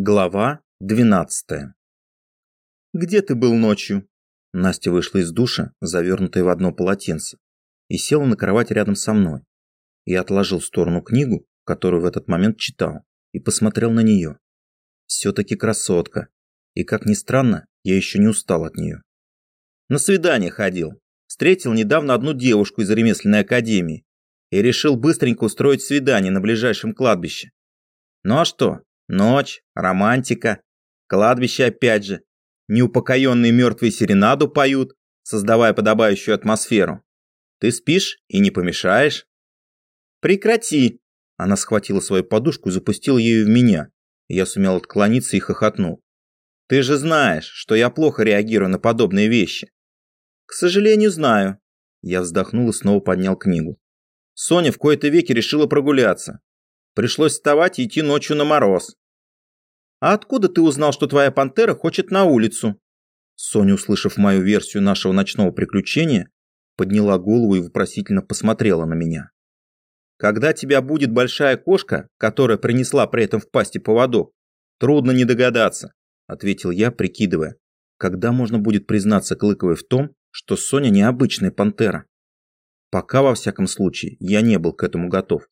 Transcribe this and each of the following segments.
Глава 12 «Где ты был ночью?» Настя вышла из душа, завернутая в одно полотенце, и села на кровать рядом со мной. Я отложил в сторону книгу, которую в этот момент читал, и посмотрел на нее. Все-таки красотка. И, как ни странно, я еще не устал от нее. На свидание ходил. Встретил недавно одну девушку из ремесленной академии и решил быстренько устроить свидание на ближайшем кладбище. Ну а что, Ночь, романтика, кладбище опять же. Неупокоенные мертвые серенаду поют, создавая подобающую атмосферу. Ты спишь и не помешаешь. Прекрати. Она схватила свою подушку и запустила ею в меня. Я сумел отклониться и хохотнул. Ты же знаешь, что я плохо реагирую на подобные вещи. К сожалению, знаю. Я вздохнул и снова поднял книгу. Соня в кои-то веки решила прогуляться. Пришлось вставать и идти ночью на мороз. «А откуда ты узнал, что твоя пантера хочет на улицу?» Соня, услышав мою версию нашего ночного приключения, подняла голову и вопросительно посмотрела на меня. «Когда тебя будет большая кошка, которая принесла при этом в пасти поводок, трудно не догадаться», ответил я, прикидывая, когда можно будет признаться Клыковой в том, что Соня необычная пантера. Пока, во всяком случае, я не был к этому готов.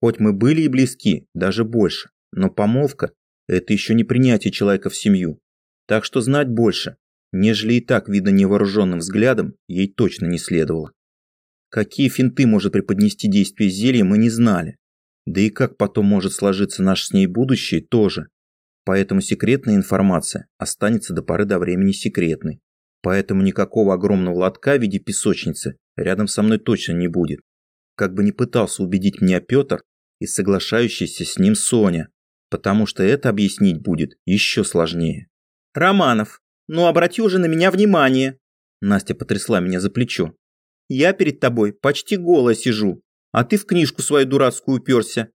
Хоть мы были и близки, даже больше, но помолвка это еще не принятие человека в семью. Так что знать больше, нежели и так видно невооруженным взглядом, ей точно не следовало. Какие финты может преподнести действие зелья, мы не знали. Да и как потом может сложиться наше с ней будущее, тоже. Поэтому секретная информация останется до поры до времени секретной. Поэтому никакого огромного лотка в виде песочницы рядом со мной точно не будет. Как бы ни пытался убедить меня Петр и соглашающаяся с ним Соня, потому что это объяснить будет еще сложнее. «Романов, ну обрати уже на меня внимание!» Настя потрясла меня за плечо. «Я перед тобой почти голая сижу, а ты в книжку свою дурацкую уперся.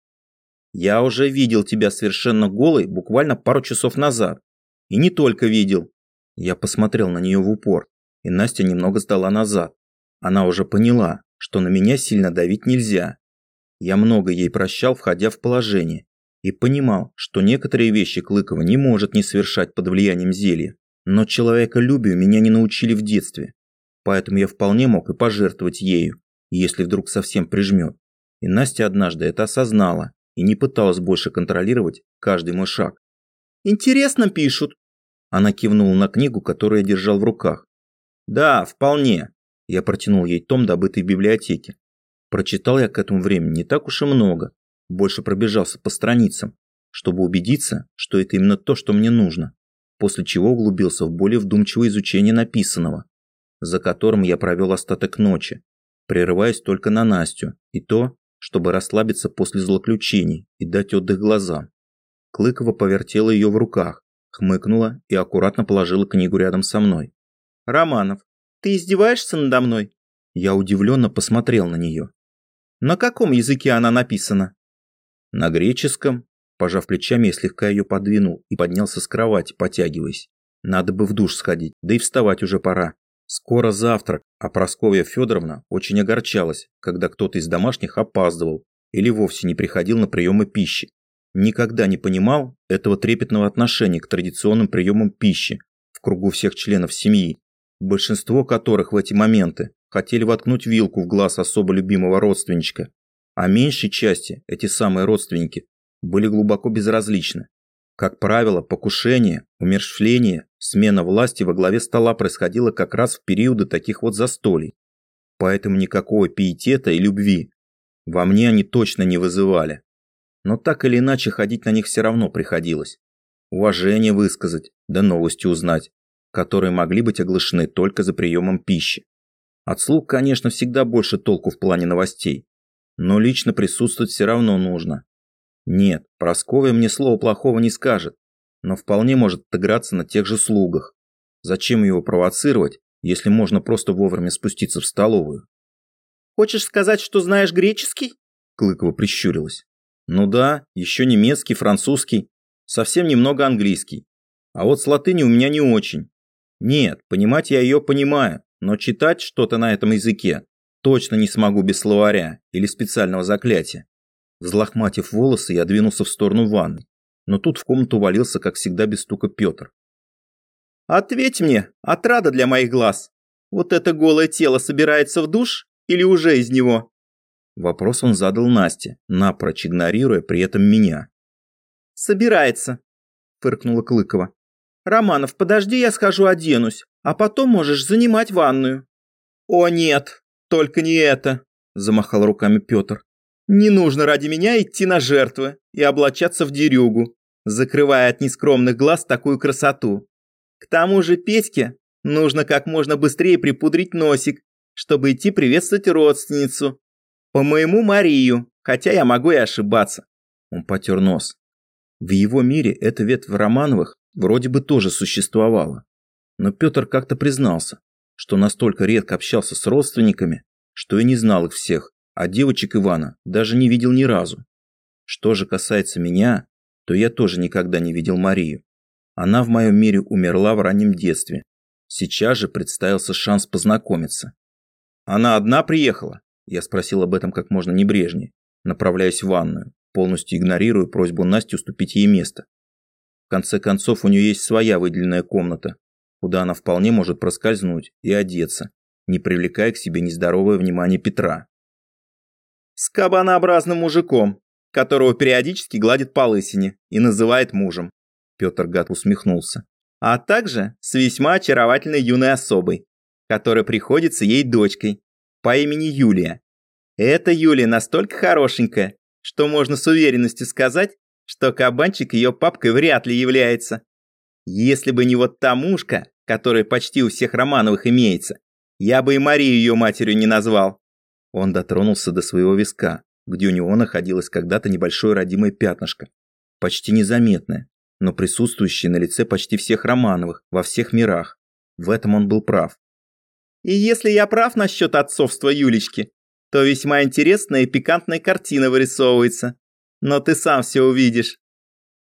Я уже видел тебя совершенно голой буквально пару часов назад. И не только видел. Я посмотрел на нее в упор, и Настя немного сдала назад. Она уже поняла, что на меня сильно давить нельзя. Я много ей прощал, входя в положение, и понимал, что некоторые вещи Клыкова не может не совершать под влиянием зелья. Но человеколюбию меня не научили в детстве, поэтому я вполне мог и пожертвовать ею, если вдруг совсем прижмет. И Настя однажды это осознала и не пыталась больше контролировать каждый мой шаг. «Интересно пишут», она кивнула на книгу, которую я держал в руках. «Да, вполне». Я протянул ей том, добытый в библиотеке. Прочитал я к этому времени не так уж и много, больше пробежался по страницам, чтобы убедиться, что это именно то, что мне нужно, после чего углубился в более вдумчивое изучение написанного, за которым я провел остаток ночи, прерываясь только на Настю, и то, чтобы расслабиться после злоключений и дать отдых глазам. Клыкова повертела ее в руках, хмыкнула и аккуратно положила книгу рядом со мной. «Романов, ты издеваешься надо мной?» Я удивленно посмотрел на нее. «На каком языке она написана?» На греческом, пожав плечами, я слегка ее подвинул и поднялся с кровати, потягиваясь. Надо бы в душ сходить, да и вставать уже пора. Скоро завтрак, а Просковья Федоровна очень огорчалась, когда кто-то из домашних опаздывал или вовсе не приходил на приемы пищи. Никогда не понимал этого трепетного отношения к традиционным приемам пищи в кругу всех членов семьи, большинство которых в эти моменты хотели воткнуть вилку в глаз особо любимого родственничка а меньшей части эти самые родственники были глубоко безразличны. Как правило, покушение, умерщвление, смена власти во главе стола происходило как раз в периоды таких вот застолий. Поэтому никакого пиетета и любви во мне они точно не вызывали. Но так или иначе ходить на них все равно приходилось. Уважение высказать, да новости узнать, которые могли быть оглашены только за приемом пищи. От слуг, конечно, всегда больше толку в плане новостей но лично присутствовать все равно нужно. Нет, Прасковья мне слова плохого не скажет, но вполне может отыграться на тех же слугах. Зачем его провоцировать, если можно просто вовремя спуститься в столовую? «Хочешь сказать, что знаешь греческий?» Клыкова прищурилась. «Ну да, еще немецкий, французский, совсем немного английский. А вот с латыни у меня не очень. Нет, понимать я ее понимаю, но читать что-то на этом языке Точно не смогу без словаря или специального заклятия. Взлохматив волосы, я двинулся в сторону ванны. Но тут в комнату валился, как всегда, без стука Петр. «Ответь мне, отрада для моих глаз. Вот это голое тело собирается в душ или уже из него?» Вопрос он задал Насте, напрочь игнорируя при этом меня. «Собирается», – фыркнула Клыкова. «Романов, подожди, я схожу оденусь, а потом можешь занимать ванную». «О нет, только не это», – замахал руками Петр. «Не нужно ради меня идти на жертвы и облачаться в дерюгу, закрывая от нескромных глаз такую красоту. К тому же Петьке нужно как можно быстрее припудрить носик, чтобы идти приветствовать родственницу, по моему Марию, хотя я могу и ошибаться. Он потер нос. В его мире эта ветвь Романовых вроде бы тоже существовала. Но Петр как-то признался, что настолько редко общался с родственниками, что и не знал их всех, а девочек Ивана даже не видел ни разу. Что же касается меня, то я тоже никогда не видел Марию. Она в моем мире умерла в раннем детстве. Сейчас же представился шанс познакомиться. Она одна приехала? Я спросил об этом как можно небрежнее, направляясь в ванную, полностью игнорируя просьбу Насти уступить ей место. В конце концов, у нее есть своя выделенная комната, куда она вполне может проскользнуть и одеться, не привлекая к себе нездоровое внимание Петра. С кабанообразным мужиком, которого периодически гладит по лысине и называет мужем. Петр Гад усмехнулся. А также с весьма очаровательной юной особой, которая приходится ей дочкой, по имени Юлия. Эта Юлия настолько хорошенькая, что можно с уверенностью сказать, что кабанчик ее папкой вряд ли является. Если бы не вот та мушка, которая почти у всех Романовых имеется, я бы и Марию ее матерью не назвал. Он дотронулся до своего виска, где у него находилось когда-то небольшое родимое пятнышко, почти незаметное, но присутствующее на лице почти всех Романовых во всех мирах. В этом он был прав. И если я прав насчет отцовства Юлечки, то весьма интересная и пикантная картина вырисовывается. Но ты сам все увидишь.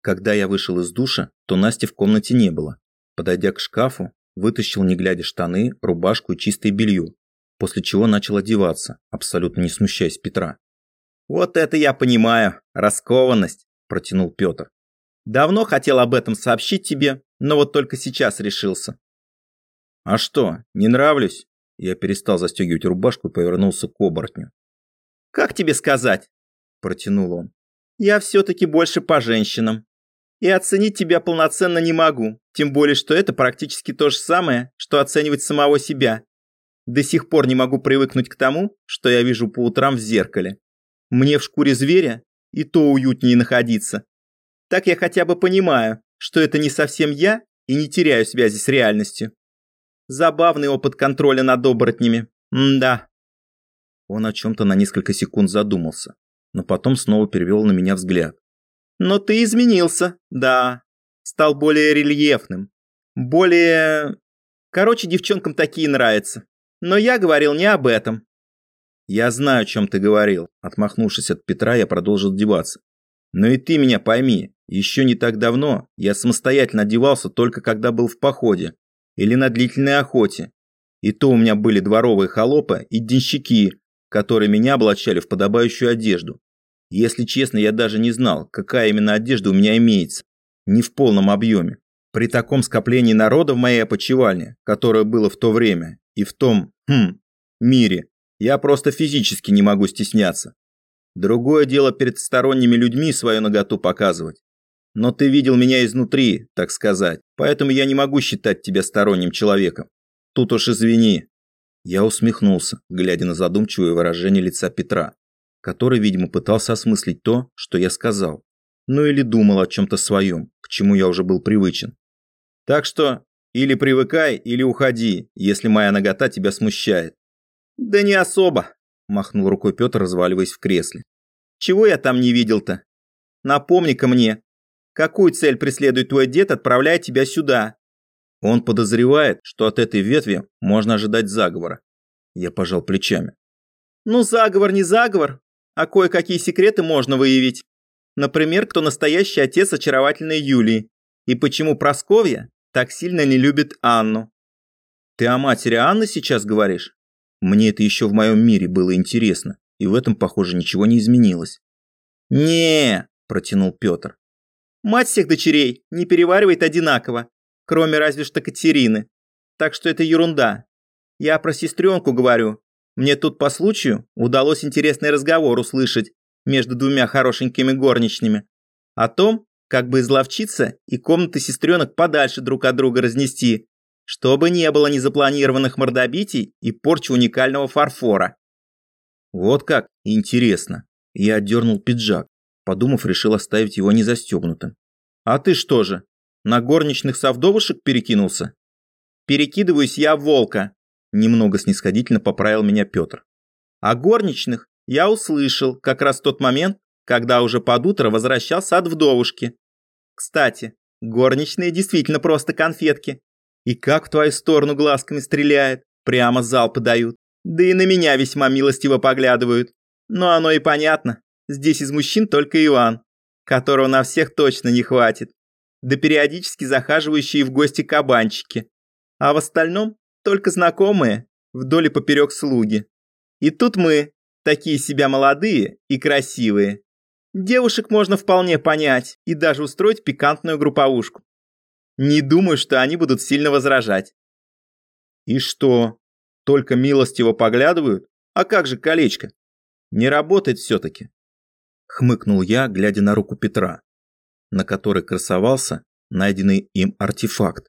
Когда я вышел из душа, то Насти в комнате не было. Подойдя к шкафу, вытащил не глядя штаны, рубашку и чистое белье, после чего начал одеваться, абсолютно не смущаясь Петра. «Вот это я понимаю, раскованность», – протянул Петр. «Давно хотел об этом сообщить тебе, но вот только сейчас решился. «А что, не нравлюсь?» Я перестал застегивать рубашку и повернулся к оборотню. «Как тебе сказать?» – протянул он. «Я все-таки больше по женщинам. И оценить тебя полноценно не могу, тем более, что это практически то же самое, что оценивать самого себя. До сих пор не могу привыкнуть к тому, что я вижу по утрам в зеркале. Мне в шкуре зверя и то уютнее находиться. Так я хотя бы понимаю, что это не совсем я и не теряю связи с реальностью. Забавный опыт контроля над оборотнями. М-да. Он о чем-то на несколько секунд задумался, но потом снова перевел на меня взгляд. Но ты изменился, да. Стал более рельефным. Более... Короче, девчонкам такие нравятся. Но я говорил не об этом. Я знаю, о чем ты говорил. Отмахнувшись от Петра, я продолжил одеваться. Но и ты меня пойми, еще не так давно я самостоятельно одевался только когда был в походе или на длительной охоте. И то у меня были дворовые холопы и денщики, которые меня облачали в подобающую одежду. Если честно, я даже не знал, какая именно одежда у меня имеется. Не в полном объеме. При таком скоплении народа в моей опочивальне, которое было в то время, и в том, хм, мире, я просто физически не могу стесняться. Другое дело перед сторонними людьми свою наготу показывать. Но ты видел меня изнутри, так сказать, поэтому я не могу считать тебя сторонним человеком. Тут уж извини». Я усмехнулся, глядя на задумчивое выражение лица Петра, который, видимо, пытался осмыслить то, что я сказал. Ну или думал о чем-то своем, к чему я уже был привычен. Так что или привыкай, или уходи, если моя нагота тебя смущает. Да не особо, махнул рукой Петр, разваливаясь в кресле. Чего я там не видел-то? Напомни-ка мне, Какую цель преследует твой дед, отправляя тебя сюда? Он подозревает, что от этой ветви можно ожидать заговора. Я пожал плечами. Ну, заговор не заговор, а кое-какие секреты можно выявить. Например, кто настоящий отец очаровательной Юлии и почему Просковья так сильно не любит Анну. Ты о матери Анны сейчас говоришь? Мне это еще в моем мире было интересно, и в этом, похоже, ничего не изменилось. не протянул Петр. Мать всех дочерей не переваривает одинаково, кроме разве что Катерины. Так что это ерунда. Я про сестренку говорю. Мне тут по случаю удалось интересный разговор услышать между двумя хорошенькими горничными. О том, как бы изловчиться и комнаты сестренок подальше друг от друга разнести, чтобы не было незапланированных мордобитий и порчи уникального фарфора. Вот как, интересно. Я отдернул пиджак, подумав, решил оставить его незастегнутым. А ты что же, на горничных совдовушек перекинулся? Перекидываюсь я в волка, немного снисходительно поправил меня Петр. А горничных я услышал как раз тот момент, когда уже под утро возвращался от вдовушки. Кстати, горничные действительно просто конфетки. И как в твою сторону глазками стреляет, прямо залпы дают. Да и на меня весьма милостиво поглядывают. Но оно и понятно. Здесь из мужчин только Иван, которого на всех точно не хватит. Да периодически захаживающие в гости кабанчики. А в остальном только знакомые, вдоль и поперек слуги. И тут мы, такие себя молодые и красивые. Девушек можно вполне понять и даже устроить пикантную групповушку. Не думаю, что они будут сильно возражать. И что, только милостиво поглядывают? А как же колечко? Не работает все-таки. Хмыкнул я, глядя на руку Петра, на которой красовался найденный им артефакт.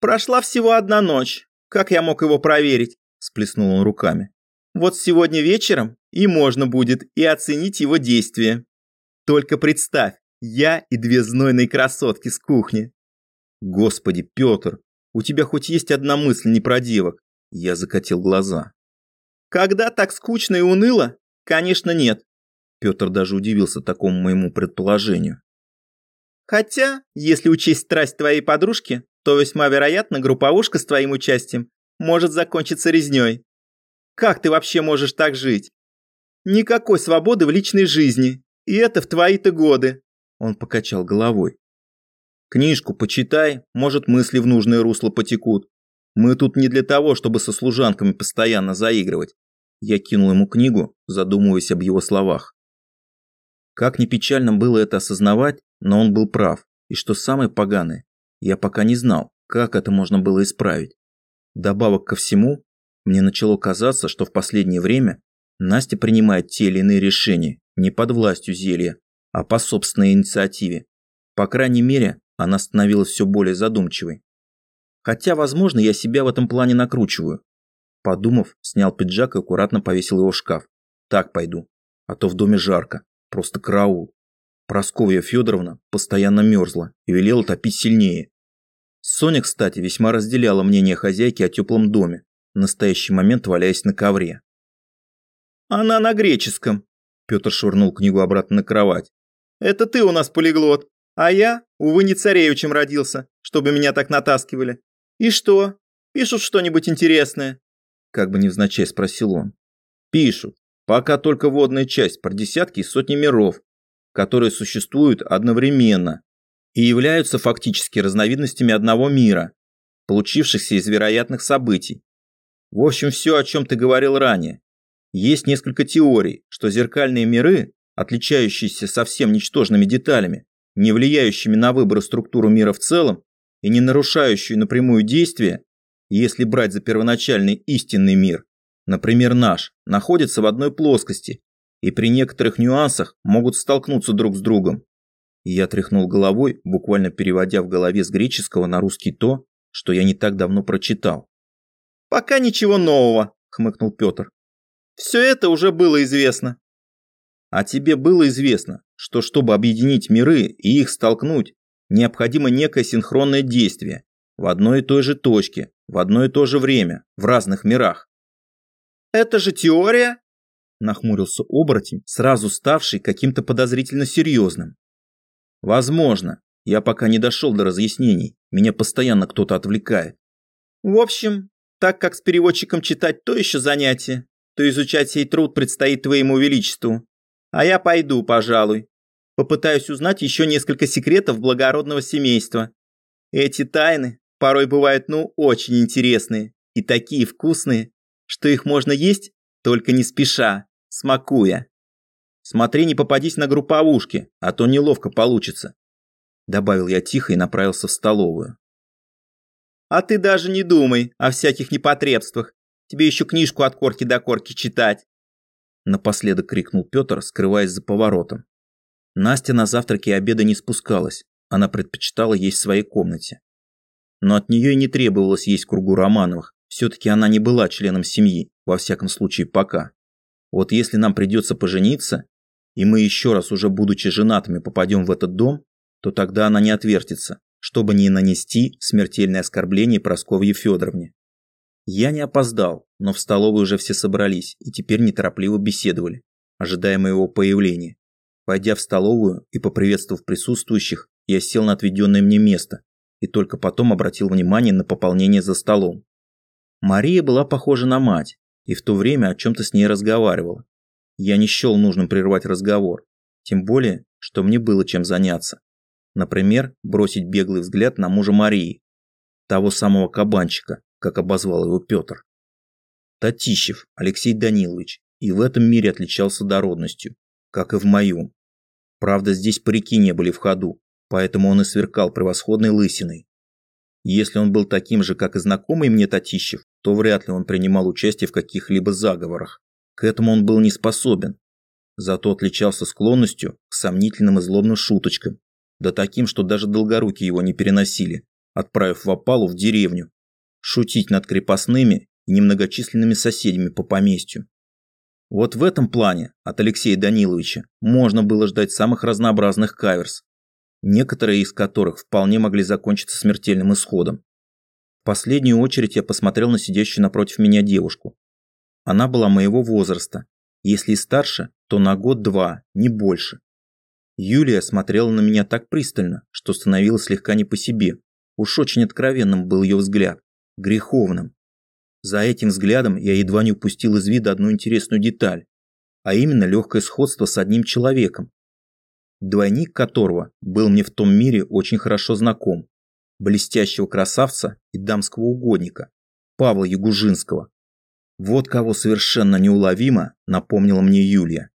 Прошла всего одна ночь. Как я мог его проверить? Сплеснул он руками. Вот сегодня вечером и можно будет и оценить его действие. Только представь, я и две знойные красотки с кухни. Господи, Петр, у тебя хоть есть одна мысль не про девок? Я закатил глаза. Когда так скучно и уныло? Конечно, нет. Петр даже удивился такому моему предположению. Хотя, если учесть страсть твоей подружки, то весьма вероятно групповушка с твоим участием может закончиться резней. Как ты вообще можешь так жить? Никакой свободы в личной жизни, и это в твои-то годы. Он покачал головой. Книжку почитай, может мысли в нужное русло потекут. Мы тут не для того, чтобы со служанками постоянно заигрывать. Я кинул ему книгу, задумываясь об его словах. Как ни печально было это осознавать, но он был прав. И что самое поганое, я пока не знал, как это можно было исправить. Добавок ко всему, мне начало казаться, что в последнее время Настя принимает те или иные решения не под властью зелья, а по собственной инициативе. По крайней мере, она становилась все более задумчивой. Хотя, возможно, я себя в этом плане накручиваю. Подумав, снял пиджак и аккуратно повесил его в шкаф. Так пойду. А то в доме жарко. Просто караул. Просковья Федоровна постоянно мерзла и велела топить сильнее. Соня, кстати, весьма разделяла мнение хозяйки о теплом доме, в настоящий момент валяясь на ковре. «Она на греческом», – Петр швырнул книгу обратно на кровать. «Это ты у нас полиглот, а я, увы, не царевичем родился, чтобы меня так натаскивали. «И что? Пишут что-нибудь интересное?» Как бы невзначай спросил он. «Пишут. Пока только водная часть про десятки и сотни миров, которые существуют одновременно и являются фактически разновидностями одного мира, получившихся из вероятных событий. В общем, все, о чем ты говорил ранее. Есть несколько теорий, что зеркальные миры, отличающиеся совсем ничтожными деталями, не влияющими на выбор структуру мира в целом, и не нарушающую напрямую действия, если брать за первоначальный истинный мир, например наш, находятся в одной плоскости и при некоторых нюансах могут столкнуться друг с другом. Я тряхнул головой, буквально переводя в голове с греческого на русский то, что я не так давно прочитал. «Пока ничего нового», – хмыкнул Петр. «Все это уже было известно». «А тебе было известно, что чтобы объединить миры и их столкнуть, необходимо некое синхронное действие в одной и той же точке, в одно и то же время, в разных мирах. «Это же теория?» – нахмурился оборотень, сразу ставший каким-то подозрительно серьезным. «Возможно. Я пока не дошел до разъяснений. Меня постоянно кто-то отвлекает». «В общем, так как с переводчиком читать то еще занятие, то изучать сей труд предстоит твоему величеству. А я пойду, пожалуй. Попытаюсь узнать еще несколько секретов благородного семейства. Эти тайны порой бывают ну очень интересные и такие вкусные, что их можно есть только не спеша, смакуя. Смотри, не попадись на групповушки, а то неловко получится. добавил я тихо и направился в столовую. А ты даже не думай о всяких непотребствах. Тебе еще книжку от корки до корки читать. Напоследок крикнул Петр, скрываясь за поворотом. Настя на завтраке и обеда не спускалась. Она предпочитала есть в своей комнате. Но от нее и не требовалось есть кругу Романовых. Все-таки она не была членом семьи, во всяком случае пока. Вот если нам придется пожениться, и мы еще раз уже будучи женатыми попадем в этот дом, то тогда она не отвертится, чтобы не нанести смертельное оскорбление Просковье Федоровне. Я не опоздал, но в столовой уже все собрались и теперь неторопливо беседовали, ожидая моего появления. Войдя в столовую и поприветствовав присутствующих, я сел на отведенное мне место и только потом обратил внимание на пополнение за столом. Мария была похожа на мать и в то время о чем-то с ней разговаривала. Я не счел нужным прервать разговор, тем более, что мне было чем заняться. Например, бросить беглый взгляд на мужа Марии, того самого кабанчика, как обозвал его Петр. Татищев Алексей Данилович и в этом мире отличался дородностью, как и в моем. Правда, здесь парики не были в ходу, поэтому он и сверкал превосходной лысиной. Если он был таким же, как и знакомый мне Татищев, то вряд ли он принимал участие в каких-либо заговорах. К этому он был не способен. Зато отличался склонностью к сомнительным и злобным шуточкам да таким, что даже долгоруки его не переносили, отправив в опалу в деревню, шутить над крепостными и немногочисленными соседями по поместью. Вот в этом плане от Алексея Даниловича можно было ждать самых разнообразных каверс, некоторые из которых вполне могли закончиться смертельным исходом. Последнюю очередь я посмотрел на сидящую напротив меня девушку. Она была моего возраста, если и старше, то на год-два, не больше. Юлия смотрела на меня так пристально, что становилось слегка не по себе. Уж очень откровенным был ее взгляд. Греховным. За этим взглядом я едва не упустил из вида одну интересную деталь, а именно легкое сходство с одним человеком, двойник которого был мне в том мире очень хорошо знаком, блестящего красавца и дамского угодника, Павла Ягужинского. Вот кого совершенно неуловимо напомнила мне Юлия.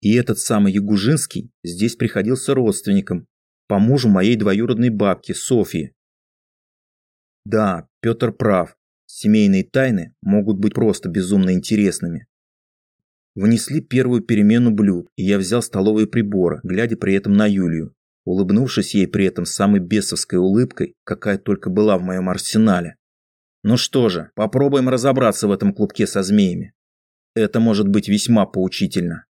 И этот самый Ягужинский здесь приходился родственником, по мужу моей двоюродной бабки Софьи. Да, Петр прав, семейные тайны могут быть просто безумно интересными. Внесли первую перемену блюд, и я взял столовые приборы, глядя при этом на Юлию, улыбнувшись ей при этом самой бесовской улыбкой, какая только была в моем арсенале. Ну что же, попробуем разобраться в этом клубке со змеями. Это может быть весьма поучительно.